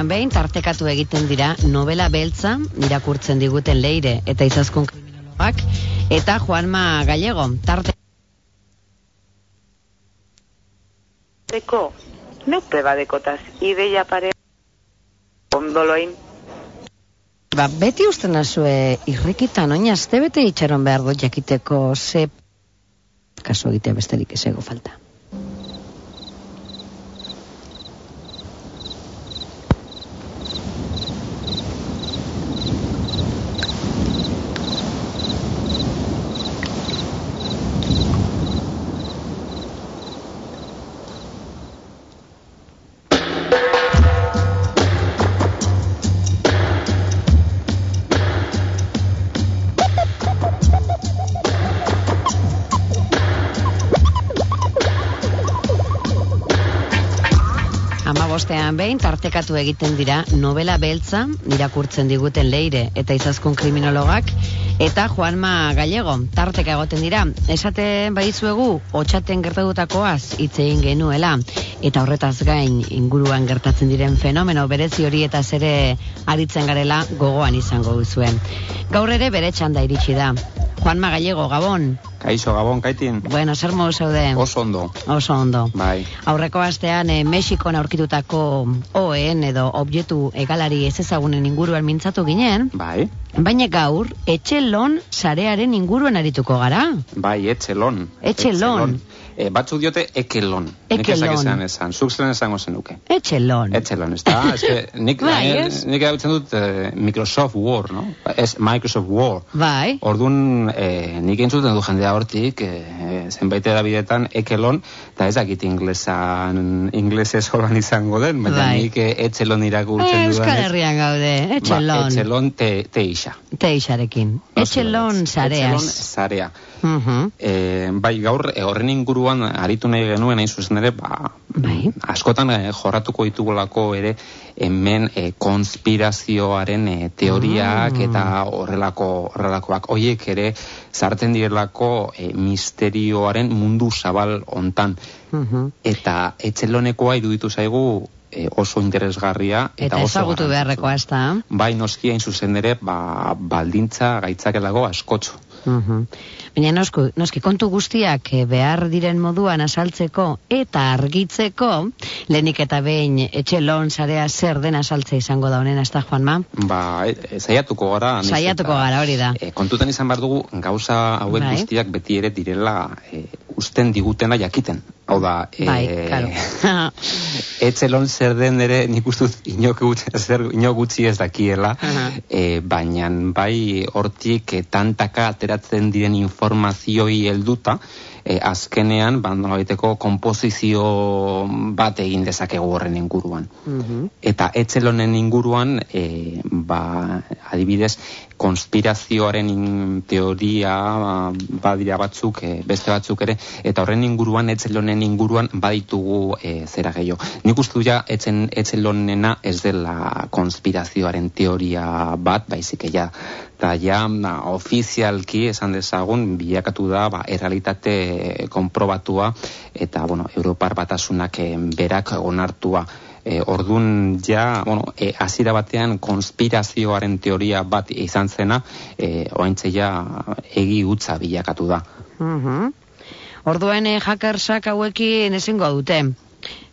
Bostean behin, tartekatu egiten dira novela beltza, irakurtzen diguten leire eta izaskun kriminologak, eta Juanma Gallego, tarte... Deko, neupe badekotaz, ideia pare ondoloin. Ba, beti usten azue irrikitan, oina azte bete itxaron behar dut jakiteko ze kaso egitea besterik esego falta. Ama bostean behin, tartekatu egiten dira novela beltza, irakurtzen diguten leire eta izaskun kriminologak, eta Juanma Gallego, tarteka egoten dira. Esaten baizuegu, otxaten gertatutakoaz hitz egin genuela, eta horretaz gain inguruan gertatzen diren fenomeno berezi hori eta zere aritzen garela gogoan izango duzuen. Gaur ere bere txanda iritsi da. Juanma Gallego, Gabon. Kaixo, Gabon, kaitin. Bueno, zer modu zaude? Oso ondo. Oso ondo. Bai. Aurreko astean eh, Mexikon aurkitutako OEN edo objektu egalari ez ezagunen inguruan mintzatu ginen, Bai. baina gaur etxelon sarearen inguruan arituko gara. Bai, etxelon. Etxelon. E, batzuk diote ekelon. Ekelon. esan. Zuk zeren esango zenuke. Etxelon. Etxelon, ez da? Ez que nik, Bai, eh, ez? nik erabiltzen dut eh, Microsoft Word, no? Ez Microsoft Word. Bai. Orduan, eh, nik entzuten du jendea hortik, eh, zenbait edabidetan ekelon, eta ez dakit inglesan, inglesez holan izango den, baina Bai. nik eh, etxelon irakurtzen Eh. Euskal Herrian gaude, etxelon. Ba, etxelon te, te isa. Teixarekin. Etxelon sareaz. Etxelon sarea. Mhm. E, bai, gaur e, horren inguruan aritu nahi genuen hain zuzen ere, ba, Bai. askotan e, jorratuko ditugulako ere hemen e, konspirazioaren e, teoriak Mm. eta horrelako horrelakoak hoiek ere sartzen direlako e, misterioaren mundu zabal hontan Mhm. eta etxelonekoa iruditu zaigu e, oso interesgarria eta, Eta oso ezagutu beharrekoa ez da. Bai, noski hain zuzen ere, ba, baldintza gaitzakelago askotxo. Mhm. Baina noski, noski kontu guztiak eh, behar diren moduan asaltzeko eta argitzeko, lehenik eta behin etxelon sarea zer den asaltzea izango da honen, da, Juanma? Ba, e, e, saiatuko gara. Saiatuko gara, hori da. E, kontutan izan behar dugu, gauza hauek Bai. guztiak beti ere direla e, usten digutena jakiten. Hau da, e, Bai, claro. etxelon zer den ere nik ustut inok, gut- zer, inok gutxi ez dakiela, Aha. e, baina bai hortik e, tantaka ateratzen diren informazioi helduta, e, azkenean, ba, nolabaiteko konposizio bat egin dezakegu horren inguruan. Mhm. Eta etxelonen inguruan, e, ba, adibidez, konspirazioaren in- teoria ba, badira batzuk, e, beste batzuk ere, eta horren inguruan, etxelonen inguruan baditugu e, zera gehiago. Nik uste du ja, etzen, etxelonena ez dela konspirazioaren teoria bat, baizik ja, eta ja, na, ofizialki esan dezagun, bilakatu da, ba, errealitate konprobatua, eta, bueno, Europar batasunak eh, berak onartua e, ordun ja, bueno, e, hasiera batean konspirazioaren teoria bat izan zena, e, oaintze ja egi utza bilakatu da. Mhm. Orduen eh, hackersak hauekin ezingo dute.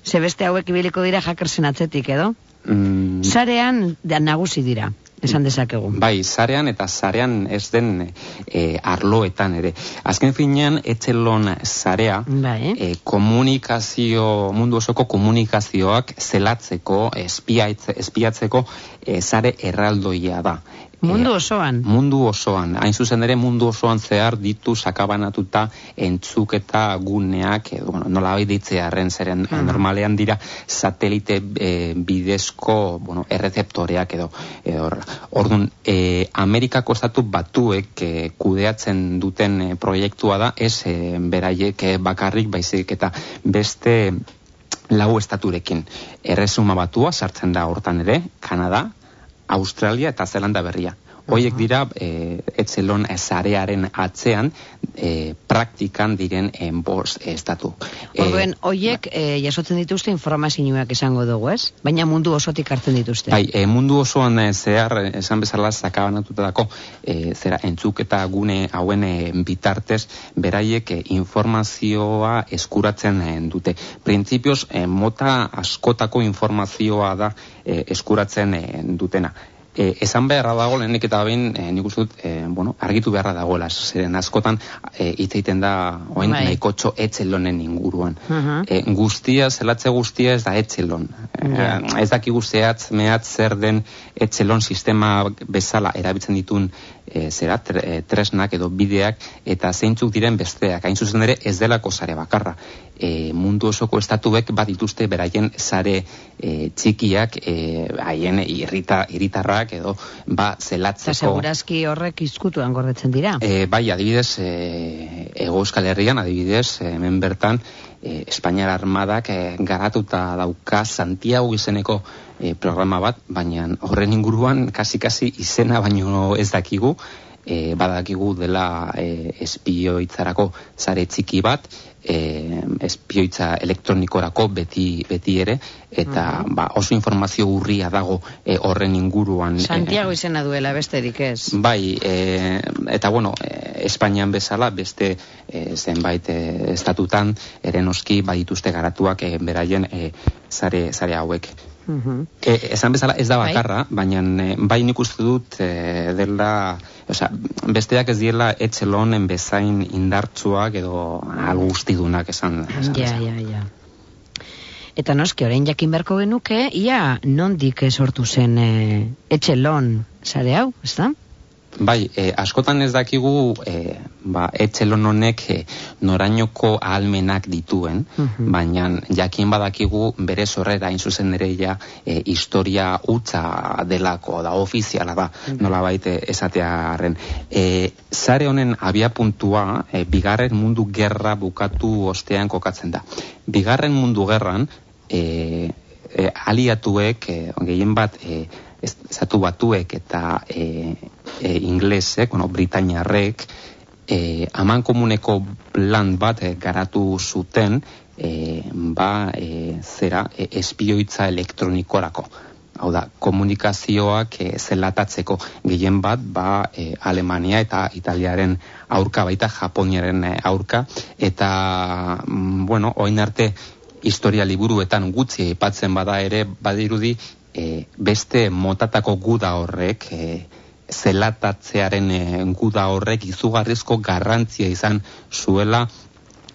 Ze beste hauek ibiliko dira hackersen atzetik edo? Mm, Sarean da nagusi dira, esan dezakegu. Bai, zarean eta zarean ez den e, arloetan ere. Azken finean, etxelon zarea, Bai. e, komunikazio, mundu osoko komunikazioak zelatzeko, espiatzeko e, zare erraldoia da. Mundu E, osoan. Mundu osoan, hain zuzen ere mundu osoan zehar ditu sakabanatuta entzuketa guneak, edo, bueno, nola bai ditzearen zeren Mhm. normalean dira satelite e, bidezko bueno, errezeptoreak edo, edo horrela. Orduan, e, Amerikako estatu batuek e, kudeatzen duten e, proiektua da, ez e, beraiek e, bakarrik baizik eta beste lau estaturekin. Erresuma batua sartzen da hortan ere, Kanada, Australia eta Zelanda berria. Hoiek dira e, etzelon zarearen atzean e, praktikan diren enbos estatu. Orduen, hoiek e, jasotzen dituzte informazioak esango dugu, ez? Baina mundu osotik hartzen dituzte. Bai, e, mundu osoan zehar esan bezala zakabanatuta dako e, zera entzuk eta gune hauen bitartez beraiek informazioa eskuratzen dute. Printzipioz, mota askotako informazioa da eskuratzen dutena e, esan beharra dago lehenik eta bain e, nik uste dut e, bueno, argitu beharra dagoela. Zeren askotan e, hitz egiten da oin bai. nahikotxo etxelonen inguruan. E, guztia, zelatze guztia ez da etxelon. E, ez daki guztiatz mehat zer den etxelon sistema bezala erabiltzen ditun e, zera, tresnak edo bideak eta zeintzuk diren besteak. Hain zuzen ere ez delako zare bakarra. E, mundu osoko estatuek bat dituzte beraien zare e, txikiak haien irrita, irritarrak edo ba zelatzeko eta segurazki horrek izkutuan gordetzen dira. E, bai adibidez e, ego euskal herrian adibidez hemen bertan e, Espainiar armadak e, garatuta dauka Santiago izeneko e, programa bat, baina horren inguruan kasi-kasi izena baino ez dakigu, e, badakigu dela e, espioitzarako zare txiki bat, e, espioitza elektronikorako beti, beti ere, eta ba, oso informazio urria dago e, horren inguruan. Santiago izena duela besterik ez? Bai, e, eta bueno, e, Espainian bezala, beste e, zenbait e, estatutan, ere noski badituzte garatuak e, beraien e, zare, zare hauek. E, esan bezala ez da bai. bakarra, baina e, bai nik uste dut e, dela, oza, besteak ez diela etxelonen bezain indartsuak edo algustidunak esan. esan ja, ja, ja. Eta noski, orain jakin berko genuke, ia nondik sortu zen e, etxelon zare hau, ez da? Bai, e, askotan ez dakigu e, ba, etxelon honek e, norainoko ahalmenak dituen, mhm. baina jakin badakigu bere sorrera zuzen ere ja e, historia utza delako da ofiziala da, mm nola baite esatearen. E, zare honen abia puntua, e, bigarren mundu gerra bukatu ostean kokatzen da. Bigarren mundu gerran, e, e, aliatuek, e, gehien bat, e, zatu batuek eta e, e, inglesek, bueno, britainarrek, e, aman komuneko plan bat e, garatu zuten, e, ba, e, zera, e, espioitza elektronikorako. Hau da, komunikazioak e, zelatatzeko gehien bat, ba, e, Alemania eta Italiaren aurka baita, Japoniaren e, aurka, eta, mm, bueno, oin arte, historia liburuetan gutxi aipatzen bada ere badirudi e, beste motatako guda horrek e, zelatatzearen e, guda horrek izugarrizko garrantzia izan zuela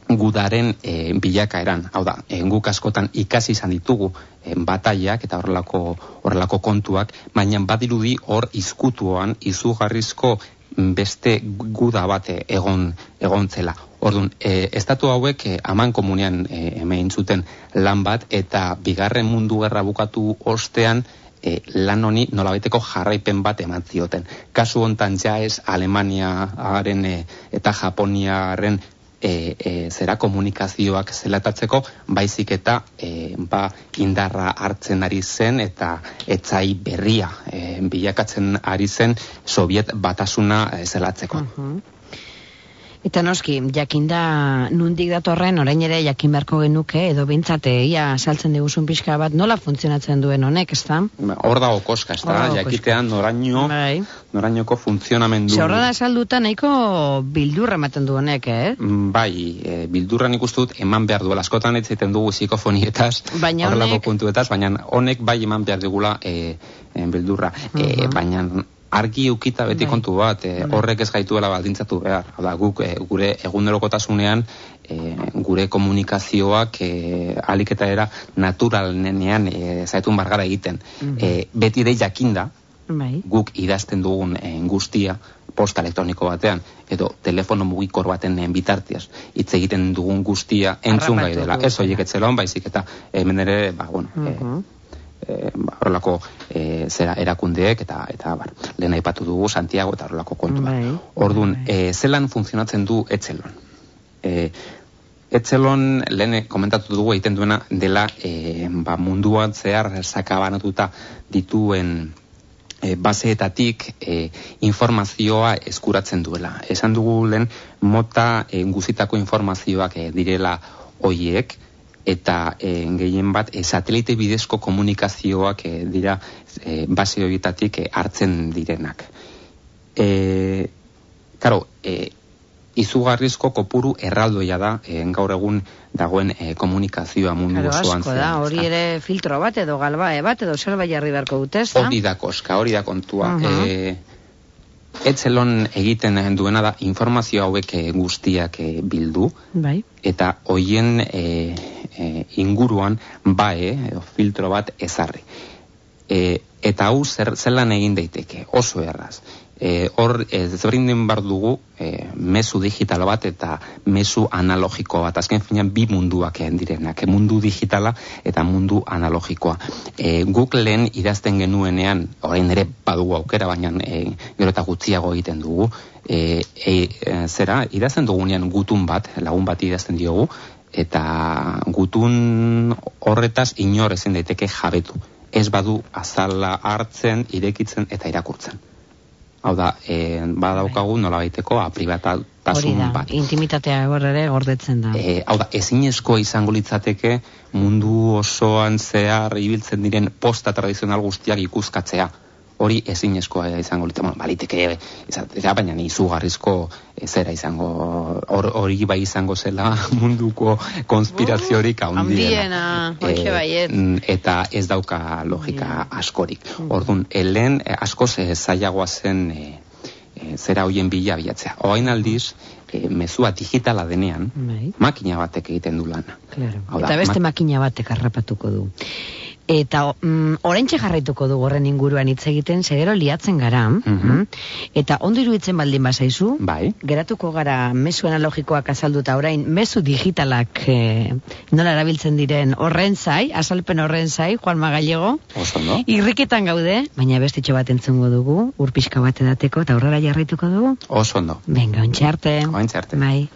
gudaren e, bilakaeran. Hau da, e, guk askotan ikasi izan ditugu e, bataiak eta horrelako, horrelako kontuak, baina badirudi hor izkutuan izugarrizko beste guda bate egon egontzela. Orduan, e, estatu hauek e, aman komunean e, hemen zuten lan bat eta bigarren mundu gerra bukatu ostean e, lan honi nolabaiteko jarraipen bat eman zioten. Kasu hontan ja ez Alemaniaren e, eta Japoniaren e, e, zera komunikazioak zelatatzeko, baizik eta e, ba, indarra hartzen ari zen eta etzai berria e, bilakatzen ari zen Soviet batasuna e, zelatzeko. Eta noski, jakinda nundik datorren, orain ere jakin beharko genuke, edo bintzate, ia saltzen diguzun pixka bat, nola funtzionatzen duen honek, ez da? Hor dago koska, ez da, jakitean noraino, bai. norainoko funtzionamendu. Ze horra da salduta nahiko bildurra ematen du honek, eh? Mm, bai, e, bildurra nik dut eman behar duela, askotan ez zaiten dugu psikofonietaz, horrelako puntuetaz, baina honek bai eman behar digula e, e, bildurra, e, baina argi ukita beti bai. kontu bat, e, horrek ez gaituela baldintzatu behar. Hala, guk e, gure egunerokotasunean e, gure komunikazioak e, alik eta era natural nenean e, zaitun bargara egiten. E, beti dei jakinda, bai. guk idazten dugun e, guztia, posta elektroniko batean, edo telefono mugikor baten e, bitartiaz, hitz egiten dugun guztia entzun gai dela. Ez horiek etzeloan, baizik eta hemen ere, ba, bueno, e, horrelako e, zera erakundeek eta eta bar, lehen aipatu dugu Santiago eta horrelako kontua. Bai, Ordun, bai. e, zelan funtzionatzen du etzelon? E, etzelon lehen komentatu dugu egiten duena dela e, ba, munduan zehar sakabanatuta dituen e, baseetatik e, informazioa eskuratzen duela. Esan dugu lehen mota e, guzitako informazioak e, direla hoiek eta e, gehien bat e, satelite bidezko komunikazioak e, dira e, base horietatik e, hartzen direnak. E, karo, e, izugarrizko kopuru erraldoia da e, gaur egun dagoen e, komunikazioa mundu Claro, osoan asko da, hori ezta? ere filtro bat edo galbae bat edo zerbait jarri beharko dute, ez Hori da koska, hori da kontua. Aha. E, etzelon egiten duena da informazio hauek e, guztiak e, bildu Bai. eta hoien e, e, inguruan bae filtro bat ezarri. E, eta hau zer, zelan egin daiteke, oso erraz. E, hor, ezberdin bar dugu e, mezu digital bat eta mezu analogiko bat. Azken finean bi munduak direnak, mundu digitala eta mundu analogikoa. E, guk lehen idazten genuenean, orain ere badugu aukera, baina e, gero eta gutxiago egiten dugu, e, e, zera, idazten dugunean gutun bat, lagun bat idazten diogu, eta gutun horretaz inor ezin daiteke jabetu. Ez badu azala hartzen, irekitzen eta irakurtzen. Hau da, e, badaukagu nola baiteko Hori apribatasun da, bat. intimitatea hor ere gordetzen da. E, hau da, ezinezkoa izango litzateke mundu osoan zehar ibiltzen diren posta tradizional guztiak ikuskatzea. Hori ezinezkoa izango litzateke, bueno, baliteke izatea, baina izugarrizko e, zera izango, hor- hori bai izango zela munduko konspiraziorik handiena. handiena, hoxe baiet. mm, eta ez dauka logika askorik. Orduan, helen eh, askoz eh, zailagoa zen eh, eh, zera hoien bila bilatzea. Oain aldiz, eh, mezua digitala denean, Bai. makina batek egiten du lana. Claro. Da, Eta beste ma- makina batek harrapatuko du. Eta mm, oraintxe jarraituko du horren inguruan hitz egiten, segero liatzen gara, Mhm. mm, eta ondo iruditzen baldin bazaizu, Bai, geratuko gara mezu analogikoak azalduta orain, mezu digitalak eh, nola erabiltzen diren horren zai, azalpen horren zai, Juan Magallego, oso no? irriketan gaude, baina bestitxo bat entzungo dugu, urpixka bat edateko, eta aurrera jarraituko dugu. Oso ondo. Venga, ontxe arte. Oraintxe arte. Bai.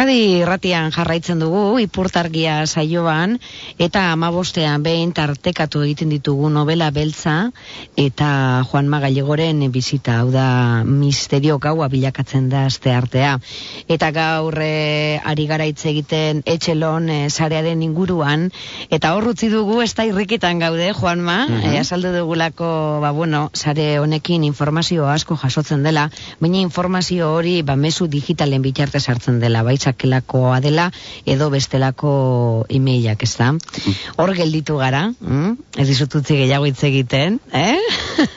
Euskadi irratian jarraitzen dugu, ipurtargia saioan, eta amabostean behin tartekatu egiten ditugu novela beltza, eta Juan Magalegoren bizita, hau da misterio gaua bilakatzen da azte artea. Eta gaur e, ari gara hitz egiten etxelon e, sarearen inguruan, eta hor utzi dugu, ez da irrikitan gaude, Juanma, Mhm. e, azaldu dugulako, ba bueno, sare honekin informazio asko jasotzen dela, baina informazio hori, ba mezu digitalen bitartez hartzen dela, bai sakelakoa dela, edo bestelako emailak, ez da? Hor gelditu gara, mm? ez dizut utzi gehiago hitz egiten, eh?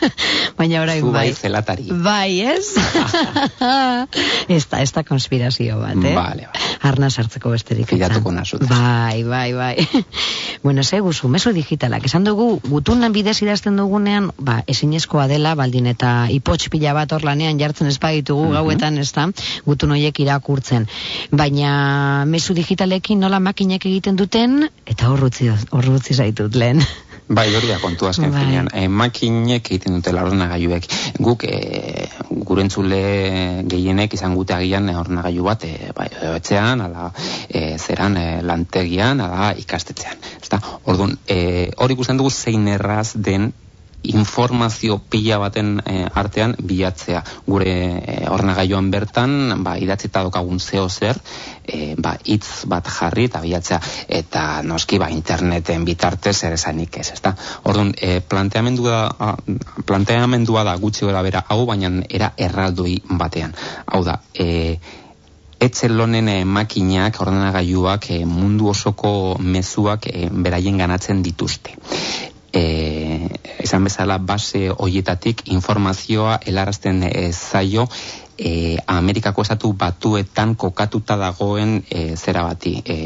baina orain Zu bai bai. zelatari. Bai, ez? ez da, ez da konspirazio bat, eh? Vale, vale. Arna sartzeko besterik. Filatuko nazu. Bai, bai, bai. bueno, ze guzu, meso digitalak. Esan dugu, gutunan bidez idazten dugunean, ba, ezinezkoa dela, baldin eta ipotx pila bat hor lanean jartzen ez baditugu Mhm. gauetan, ez da, gutun horiek irakurtzen. Baina, mesu digitalekin nola makinak egiten duten, eta hor utzi, hor utzi zaitut lehen. Bai, hori da kontu azken Bai. finean. E, makinek egiten dute ordenagailuek. Guk e, gurentzule gehienek izan gute agian e, ordenagailu bat e, bai, etxean, ala e, zeran e, lantegian, ala ikastetxean. Ezta? Orduan, e, hori ikusten dugu zein erraz den informazio pila baten e, artean bilatzea. Gure e, ordenagailuan bertan ba idatzita daukagun zeo zer e, ba hitz bat jarri eta bilatzea. Eta noski ba interneten bitartez ere esanik ez ezta? Orduan e, planteamendua a, planteamendua da gutxi gora bera hau baina era erraldoi batean. Hau da e, etxelonen eh, makinak, ordenagailuak eh, mundu osoko mezuak eh, beraien ganatzen dituzte. E, esan bezala base hoietatik informazioa helarazten e, zaio e, Amerikako estatu batuetan kokatuta dagoen e, zera bati e,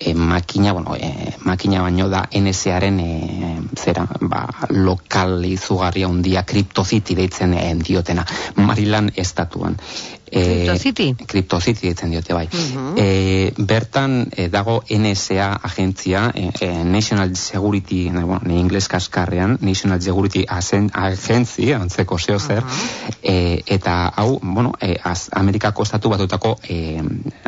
e, makina, bueno, e, makina baino da NSAren e, zera, ba, lokal izugarria undia kriptoziti deitzen e, diotena, Marilan estatuan. E, Cryptocity? Cryptocity deitzen diote bai. Mhm. e, bertan e, dago NSA agentzia, e, e, National Security, bueno, ne ingles kaskarrean, National Security Asen- Agency, antzeko zeo zer, e, eta hau, bueno, e, az, Amerikako estatu batutako e,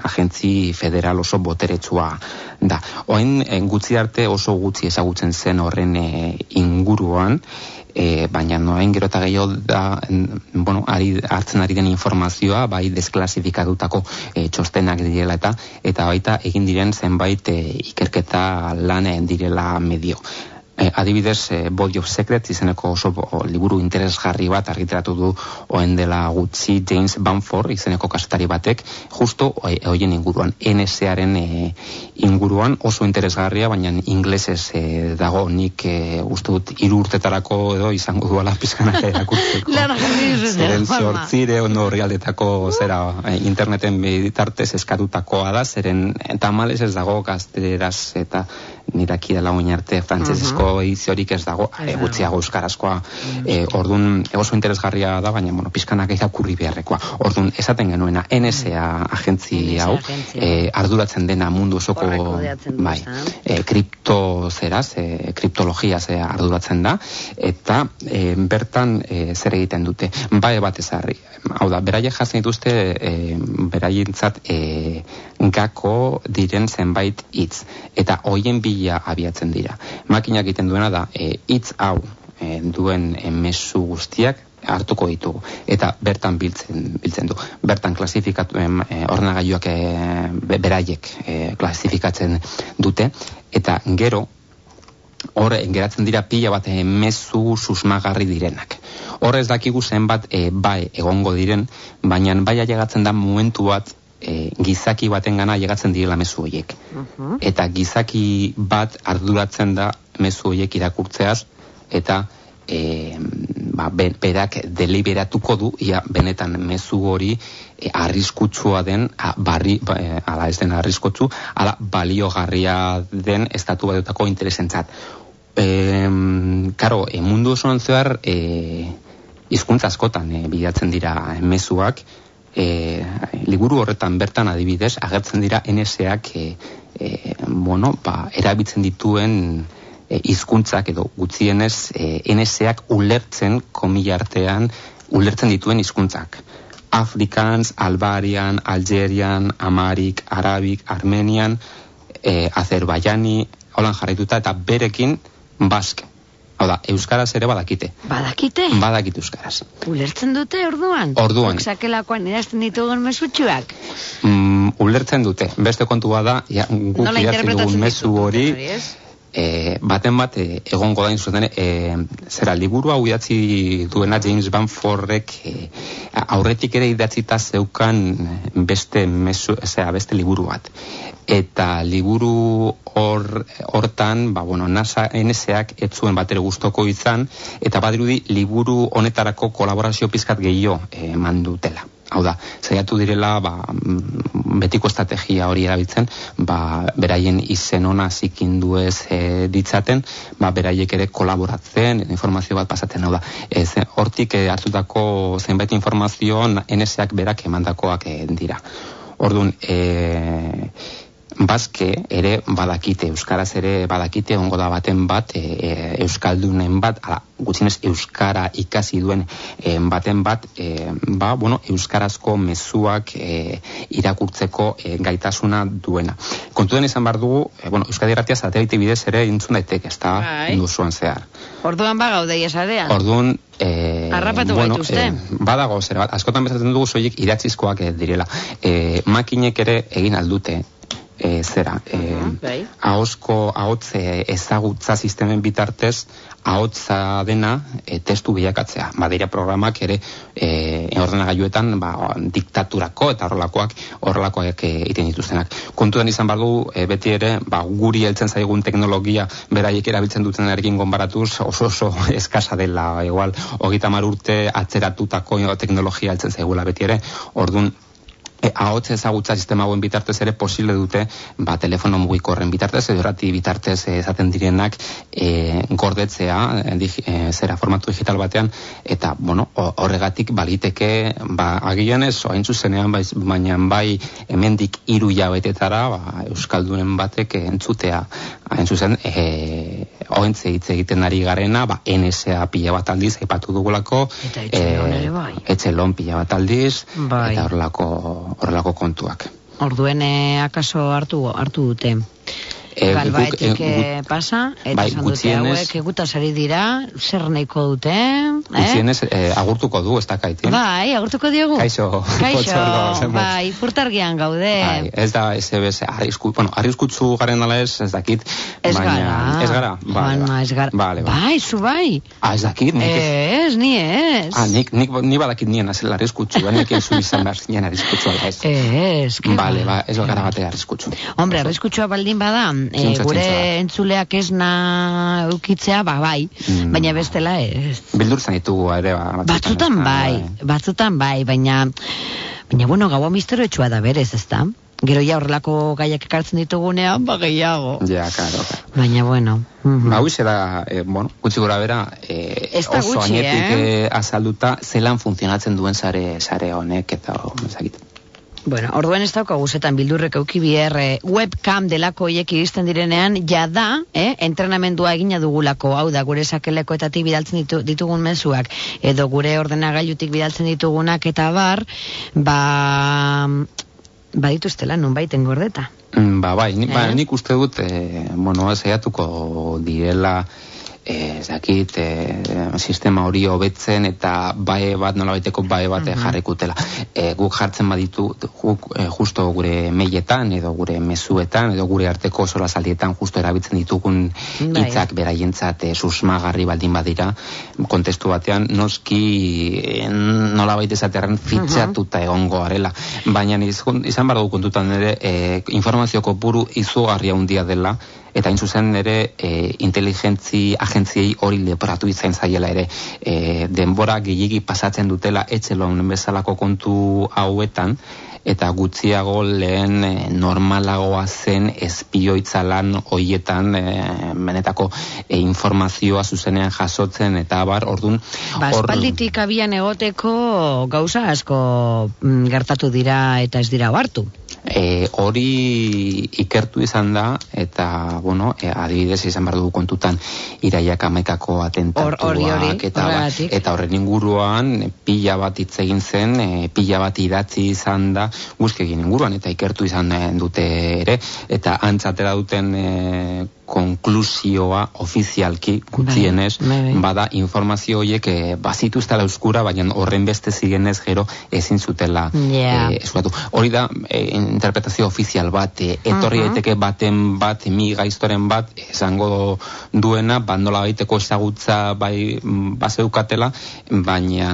agentzi federal oso boteretsua da. Oain e, gutxi arte oso gutxi ezagutzen zen horren e, inguruan, e, baina noain gero eta gehiago da, en, bueno, ari, hartzen ari den informazioa, bai desklasifikatutako e, txostenak direla eta eta baita egin diren zenbait e, ikerketa lanen direla medio. E, adibidez, e, Body of Secrets izeneko oso bo- liburu interesgarri bat argitaratu du oen dela gutxi James Bamford izeneko kasetari batek, justo e, hoien inguruan, NSAren e, inguruan oso interesgarria, baina inglesez e, dago nik e, uste dut hiru urtetarako edo izango duala pizkanaka erakurtzeko. Zeren sortzire ondo horrialdetako zera interneten bitartez eskatutakoa da, zeren tamales ez dago gazteraz eta niraki dela oin arte frantsesezko ediziorik ez dago, Ez e, dago. gutxiago euskarazkoa. E, ordun e, oso interesgarria da, baina bueno, pizkanak irakurri beharrekoa. Ordun esaten genuena NSA agentzi hau e, arduratzen dena mundu osoko bai, e, kripto zeraz, e, kriptologia ze arduratzen da, eta e, bertan e, zer egiten dute. Bai bat ezarri. Hau da, beraiek jasen dituzte e, beraientzat e, gako diren zenbait hitz eta hoien bila abiatzen dira. Makinak egiten duena da e, hitz hau e, duen e, mezu guztiak hartuko ditugu eta bertan biltzen biltzen du. Bertan klasifikatu e, ordenagailuak e, be- beraiek e, klasifikatzen dute eta gero hor eh, geratzen dira pila bat eh, mezu susmagarri direnak. Hor ez dakigu zenbat e, bai egongo diren, baina bai ailegatzen da momentu bat e, gizaki baten gana ailegatzen direla mezu horiek. Mhm. Eta gizaki bat arduratzen da mezu horiek irakurtzeaz, eta e, ba, be- berak deliberatuko du ia benetan mezu hori e, arriskutsua den a, barri, ba, e, ala ez den arriskutsu ala baliogarria den estatu batutako interesentzat e, karo, e, mundu osoan zehar e, hizkuntza askotan e, bilatzen dira mezuak e, liburu horretan bertan adibidez agertzen dira NSAak e, e, bueno, ba, erabitzen dituen e, hizkuntzak edo gutxienez e, NSAak ulertzen komila artean ulertzen dituen hizkuntzak. Afrikans, Albarian, Algerian, Amarik, Arabik, Armenian, e, Azerbaiani, holan jarraituta, eta berekin bask. Hau da, Euskaraz ere badakite. Badakite? Badakite Euskaraz. Ulertzen dute orduan? Orduan. Oksakelakoan erazten ditugun mesutxuak? Mm, ulertzen dute. Beste kontua da, ja, guk idatzi interpretatzen dugun mezu hori, hori? E, baten bat e, egongo da inzuzen, e, zera, liburu hau idatzi duena James Banforrek e, aurretik ere idatzita zeukan beste mezu, zera, beste liburu bat. Eta liburu hor, hortan, ba, bueno, NASA NSAak ez zuen bat ere gustoko izan, eta badirudi liburu honetarako kolaborazio pizkat gehiago e, eman dutela. Hau da, saiatu direla ba, mm, betiko estrategia hori erabiltzen, ba, beraien izen ona zikindu ez e, ditzaten, ba, beraiek ere kolaboratzen, informazio bat pasatzen, hau da. Ez, hortik e, hartutako zenbait informazio NSAak berak emandakoak e, dira. Orduan, e, Baske ere badakite, euskaraz ere badakite ongo da baten bat, e, e, euskaldunen bat, ala, gutxinez euskara ikasi duen e, baten bat, e, ba, bueno, euskarazko mezuak e, irakurtzeko e, gaitasuna duena. Kontuen izan bar dugu, e, bueno, Euskadi Irratia satelite bidez ere intzun daiteke, ez da, Bai. duzuan zehar. Orduan ba gaude esadean. Orduan, eh, Harrapatu bueno, eh, badago, zer bat, askotan bezatzen dugu soilik idatzizkoak direla. Eh, makinek ere egin aldute, eh, zera, eh, Mhm, bai. ahozko, ahotze ezagutza sistemen bitartez, ahotza dena eh, testu bilakatzea. Badira programak ere eh, ordenagailuetan ba, diktaturako eta horrelakoak horrelakoak eh, egiten dituztenak. Kontuan izan badu eh, beti ere ba, guri heltzen zaigun teknologia beraiek erabiltzen dutenarekin konbaratuz oso oso eskasa dela igual hogeita urte atzeratutako teknologia heltzen zaigula beti ere. Ordun e, ahotz ezagutza sistema hauen bitartez ere posible dute ba, telefono mugikorren bitartez edo errati bitartez esaten direnak e, gordetzea e, e, zera formatu digital batean eta bueno, ho- horregatik baliteke ba, agian ez oain zuzenean bai, baina bai hemendik hiru jabetetara ba, Euskaldunen batek entzutea hain zuzen e, oentze hitz egiten ari garena ba, NSA pila bat aldiz aipatu dugulako Eta Etxelon ere bai. etxelon pila bat aldiz Bai. eta horrelako horrelako kontuak. Orduen eh, akaso hartu hartu dute. E, Galbaetik guk, e, eh, pasa, eta bai, esan dute hauek egutaz ari dira, zer nahiko dute, eh? Gutxienez, eh, agurtuko du, ez da kaitin. Bai, agurtuko diogu. Kaixo, Kaixo, bai, furtargian gaude. Bai, ez da SBS arrisku, bueno, arriskutsu garen ala ez, ez dakit. Ez baina, gara. Ez gara, vale, Juanma, ba. ez gara. Vale, ba. Bai, zu bai. Ah, ez dakit, nik ez. Ez, ni ez. Ah, nik, nik, ni badakit nien azela arriskutsu, ba, nik zu izan behar zinen arriskutsu ala ez. Ez, ke Vale, ba. ba, ez gara batea arriskutsu. Hombre, arriskutsua baldin bada, e, gure entzuleak esna eukitzea, ba, bai, Mm. baina bestela ez. Bildur zan ditugu ere, ba, Batzutan ez da, bai, batzutan bai, baina, baina bueno, gaua misteriotsua da berez, ez da? Gero ja horrelako gaiak ekartzen ditugunean, ba gehiago. Ja, karo. Baina, bueno. mhm. Ba, huize da, eh, bueno, gutxi gora bera, eh, Ez oso gutxi, eh? azalduta zelan funtzionatzen duen sare sare honek eta oh, ezagit. Bueno, orduen ez daukagu zetan bildurrek euki biher eh, webcam delako hiek iristen direnean, jada, eh, entrenamendua egina dugulako, hau da, gure sakelekoetatik bidaltzen ditu, ditugun mezuak, edo gure ordenagailutik bidaltzen ditugunak eta bar, ba, badituztela nun baiten gordeta. Mm, Ba, bai, ni, ba, Eh? nik uste dut, eh, bueno, saiatuko direla eh, ez dakit, eh, sistema hori hobetzen eta bae bat, nola baiteko bae bat mm jarrikutela. Eh, guk jartzen baditu, guk eh, justo gure mailetan edo gure mezuetan edo gure arteko solasaldietan justo erabiltzen ditugun Bai. hitzak beraientzat eh, susmagarri baldin badira kontestu batean noski eh, nola baita esaterren fitxatuta egongo garela baina izan, izan behar kontutan ere eh, informazio kopuru izugarria handia dela eta hain zuzen ere e, inteligentzi agentziei hori leporatu izan zaiela ere e, denbora gehiegi pasatzen dutela etxelon bezalako kontu hauetan eta gutxiago lehen e, normalagoa zen espioitza lan hoietan e, benetako e, informazioa zuzenean jasotzen eta abar ordun Ba, espalditik abian egoteko gauza asko mm, gertatu dira eta ez dira hartu. E, hori ikertu izan da, eta, bueno, e, adibidez izan behar dugu kontutan iraiak amaikako atentatuak, hori, eta, ba- horregatik. eta horren inguruan e, pila bat hitz egin zen, e, pila bat idatzi izan da guzkegin inguruan, eta ikertu izan dute ere, eta antzatera duten e, konklusioa ofizialki gutxienez Bai, bai, bai. bada informazio horiek e, bazituztela euskura, baina horren beste zigenez gero ezin zutela Ja. e, eskuratu. Hori da e, interpretazio ofizial bat, e, etorri daiteke baten bat, mi gaiztoren bat, esango duena, ba, nola baiteko ezagutza bai mm, bazeukatela, baina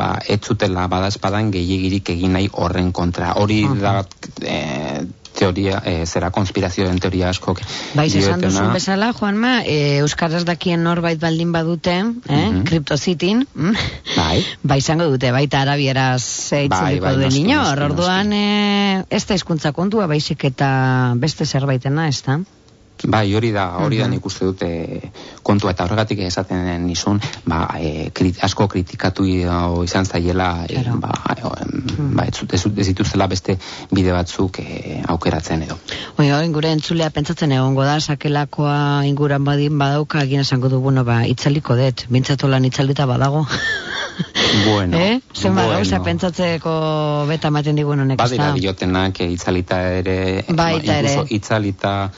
ba, ez zutela badazpadan gehiagirik egin nahi horren kontra. Hori da e, teoria, e, zera konspirazioen teoria askok Bai, esan duzun bezala, Juanma, e, Euskaraz dakien norbait baldin badute, eh? Mhm. kriptozitin, mm? Bai. Ba, izango dute, baita arabieraz Bai, zeitziliko bai, duen noski, inor. Orduan, e, ez da hizkuntza kontua, baizik eta beste zerbaitena, ez da? Bai, hori da, hori da Mhm. nik uste dute kontua eta horregatik esaten nizun, ba, e, krit, asko kritikatu izan zaiela, e, ba, em, ba, ez, ez, dituztela beste bide batzuk e, aukeratzen edo. Oi, oi, gure entzulea pentsatzen egongo da, sakelakoa inguran badin badauka, egin esango du, bueno, ba, itzaliko dut, bintzatolan itzalita badago. Bueno, eh? Zenba bueno. gauza pentsatzeko beta ematen digun honek, Badira e, itzalita ere, Baita ere. incluso itzalita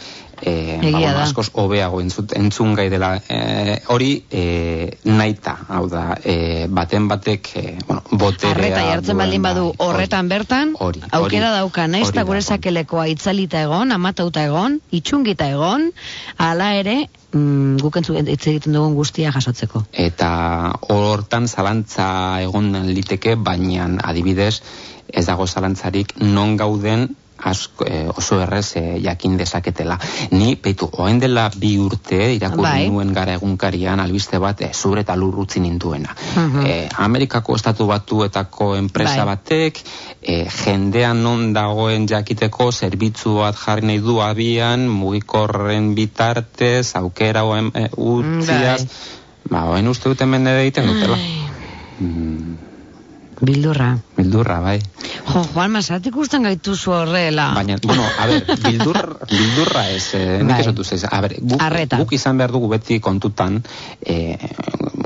e, ba, Egia bueno, da. askoz hobeago entzut, entzun gai dela. E, hori e, naita, hau da, e, baten batek, e, bueno, boterea Arreta jartzen duen, baldin badu horretan bertan, hori, aukera hori, dauka, naiz eta gure sakelekoa itzalita egon, amatauta egon, itxungita egon, hala ere, mm, guk entzu hitz egiten dugun guztia jasotzeko. eta hortan zalantza egon liteke, baina adibidez ez dago zalantzarik non gauden asko, eh, oso errez eh, jakin dezaketela. Ni, peitu, oen dela bi urte irakurri Bai. nuen gara egunkarian albiste bat eh, zure eta lur utzi ninduena. Mhm. Eh, Amerikako estatu batuetako enpresa Bai. batek eh, jendean non dagoen jakiteko zerbitzu bat jarri nahi du abian mugikorren bitartez aukera oen, eh, utziaz ba, oen uste dut hemen ere egiten dutela mm, Bildurra. bildurra, bai Jo, Juan, masatik ikusten gaituzu horrela. Baina, bueno, a ber, bildur, bildurra ez, eh, nik Bai. esatu ez, a ber, guk, guk izan behar dugu beti kontutan eh,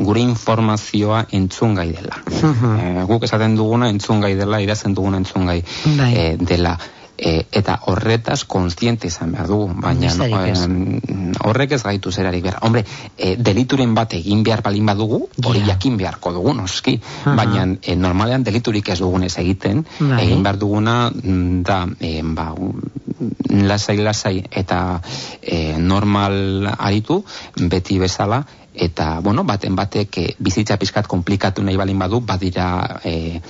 gure informazioa entzun gai dela. Mhm. Eh, guk esaten duguna entzun gai dela, irazen duguna entzun gai Bai. eh, dela. E, eta horretaz konstiente izan behar dugu, baina em, horrek ez gaitu zerarik behar. Hombre, e, delituren bat egin behar balin badugu, hori Ja. jakin beharko dugu, noski. Aha. Baina e, normalean deliturik ez dugunez egiten, Bai. egin behar duguna mm, da, e, ba, mm, lasai lasai eta e, normal aritu, beti bezala, eta, bueno, baten batek e, bizitza pizkat komplikatu nahi balin badu, badira e,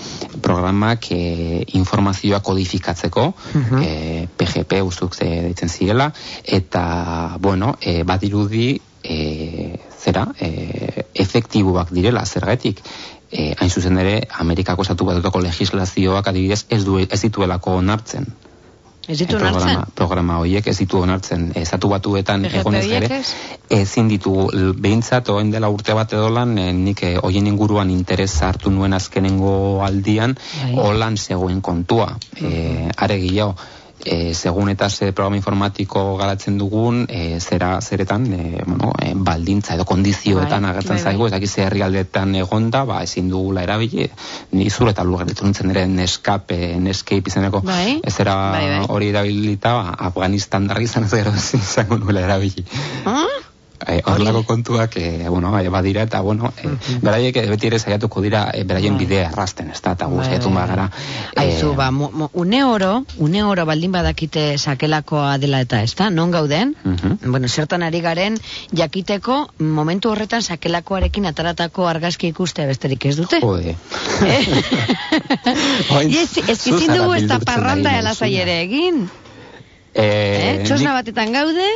programak e, informazioa kodifikatzeko, Mhm. e, PGP ustuk ze deitzen zirela, eta, bueno, e, badirudi e, zera, e, efektiboak direla, zergatik, e, hain zuzen ere, Amerikako estatu batutako legislazioak adibidez ez, du, ez dituelako onartzen. Ez ditu programa, programa horiek ez ditu onartzen. Estatu batuetan PGP egonez ere, ez? ezin ditu l- behintzat oen dela urte bat edolan, eh, nik eh, hoien inguruan interes hartu nuen azkenengo aldian, Bai. holan zegoen kontua. E, are gehiago, e, segun eta ze programa informatiko garatzen dugun, e, zera, zeretan, e, bueno, e, baldintza edo kondizioetan Bai, agertzen bai, zaigu, bai. ez dakiz herrialdetan egonda, ba, ezin dugula erabili, ni zure eta lugar ditu nintzen ere neskape, nescape izeneko, Bai. ez Bai, bai. hori erabilita, ba, Afganistan darri izan ez gero izango nuela erabili. Ah? Eh, horrelako kontuak, eh, bueno, eh, badira, eta, bueno, eh, beraiek beti ere saiatuko dira eh, beraien Bai. bidea errasten, ez da, eta Bai, guztiatu bai, bagara. Aizu, ba, mu, mu, une oro, une oro baldin badakite sakelakoa dela eta ez da, non gauden? Mhm. Bueno, zertan ari garen, jakiteko momentu horretan sakelakoarekin ataratako argazki ikuste besterik ez dute? Jode. Eh? Ez, ez zara dugu ez da parranda elazai ere egin. Eh, Eh? Txosna batetan gaude,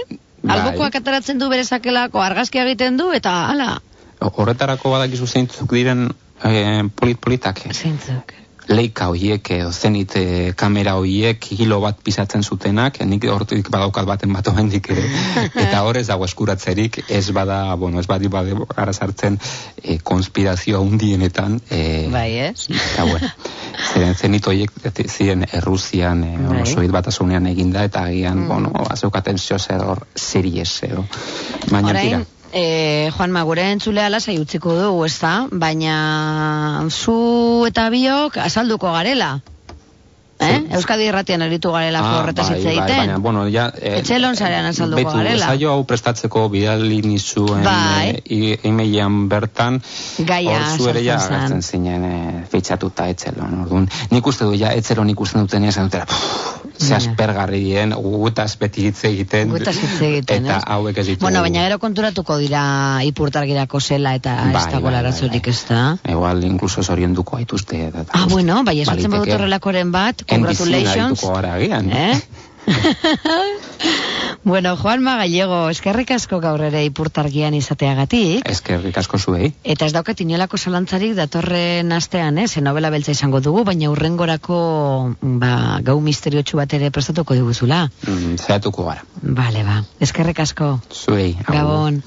Bai. albokoak ataratzen du bere sakelako argazkia egiten du, eta hala, Horretarako badakizu zeintzuk diren eh, polit-politak. zeintzuk. Leika hoiek edo zenit eh, kamera hoiek kilo bat pisatzen zutenak, nik hortik badaukat baten bat omendik ere, eta hor ez dago eskuratzerik, ez bada, bueno, ez badi bade gara sartzen eh, konspirazioa undienetan, eh, Bai, ez? eta bueno, ziren zenit hoiek ziren Errusian, eh, Bai. soit batasunean eginda, eta agian, Mm. bueno, azeukaten zer hor series, edo. Baina tira. E, Juanma, gure entzulea lasai utziko dugu, ez da? Baina zu eta biok azalduko garela. Eh? Euskadi irratian eritu garela ah, horretaz hitz bai, egiten. baina, bueno, ja... Eh, Etxelon sarean azalduko betu, garela. saio hau prestatzeko bidali nizuen Bai. eh, i- e-mailean bertan, Gaia hor zu ere ja sartzen zen. agertzen zinen eh, fitxatuta etzelon. Orduan, nik uste du ja etzelon ikusten duten esan dutela, ze Ja. aspergarri dien, gutaz beti hitz egiten. Gutaz hitz egiten, Eta ez? hauek ez ditu. Bueno, baina gero konturatuko dira ipurtargirako zela eta ez Bai, dago bai, larazorik bai, ez da. Igual, inkluso zorionduko haituzte. eta- Ah, bueno, bai, esatzen badut horrelakoren bat, congratulations. arituko gara agian. Eh? bueno, Juanma Gallego, eskerrik asko gaur ere ipurtargian izateagatik. Eskerrik asko zuei. Eta ez daukat inolako zalantzarik datorren astean, eh? Ze novela beltza izango dugu, baina urrengorako ba, gau misteriotsu bat ere prestatuko diguzula. Mm, Zeratuko gara. Bale, ba. Eskerrik asko. Zuei. Gabon.